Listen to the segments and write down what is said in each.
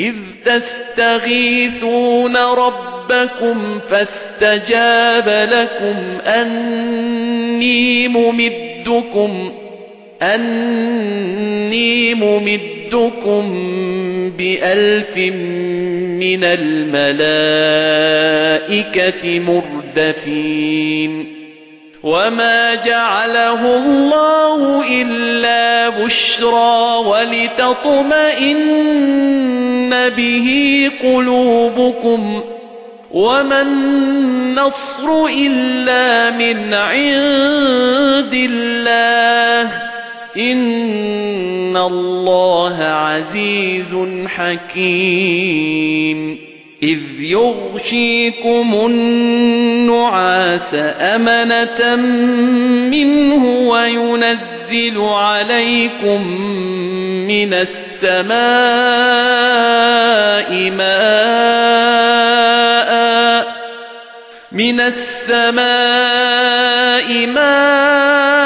إِذْ تَسْتَغِيثُونَ رَبَّكُمْ فَاسْتَجَابَ لَكُمْ أَنِّي مُمِدُّكُمْ أَنِّي مُمِدُّكُمْ بِأَلْفٍ مِنَ الْمَلَائِكَةِ مُرْدَفِينَ. وَمَا جَعَلَهُ اللَّهُ إِلَّا بُشْرَى وَلِتَطْمَئِنَّ بِهِ قُلُوبُكُمْ وَمَا النَّصْرُ إِلَّا مِنْ عِندِ اللَّهِ إِنَّ اللَّهَ عَزِيزٌ حَكِيمٌ إِذْ يُغْشِيكُمُ النُّعَاسَ أَمَنَةً مِنْهُ وَيُنَزِّلُ عَلَيْكُمْ مِنَ السَّمَاءِ مَاءً مِنَ السَّمَاءِ مَاءً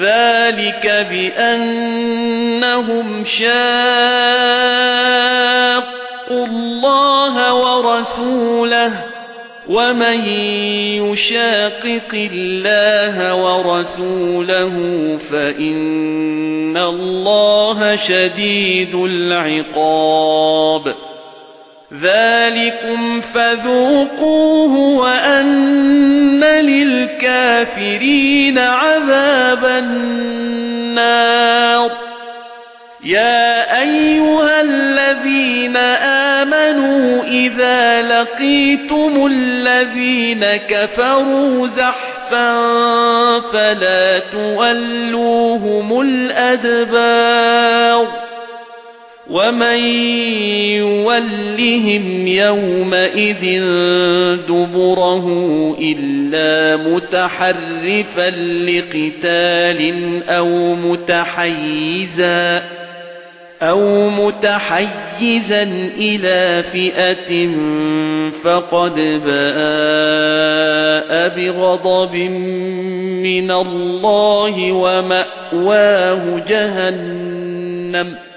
ذَلِكَ بِأَنَّهُمْ شَاقُّوا اللَّهَ وَرَسُولَهُ وَمَن يُشَاقِقِ اللَّهَ وَرَسُولَهُ فَإِنَّ اللَّهَ شَدِيدُ الْعِقَابِ ذَلِكُمْ فَذُوقُوهُ وَأَنَّ لِلْكَافِرِينَ عَذَابَ النَّارِ. يَا أَيُّهَا الَّذِينَ آمَنُوا إِذَا لَقِيتُمُ الَّذِينَ كَفَرُوا زَحْفًا فَلَا تُوَلُّوهُمُ الْأَدْبَارَ. وَمَن يُوَلِّهِمْ يَوْمَئِذٍ دُبُرَهُ إِلَّا مُتَحَرِّفًا لِقِتَالٍ أَوْ مُتَحَيِّزًا أَوْ مُتَحَيِّزًا إِلَى فِئَةٍ فَقَدْ بَاءَ بِغَضَبٍ مِنَ اللَّهِ وَمَأْوَاهُ جَهَنَّمُ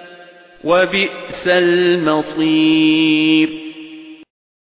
وَبِئْسَ الْمَصِيرُ.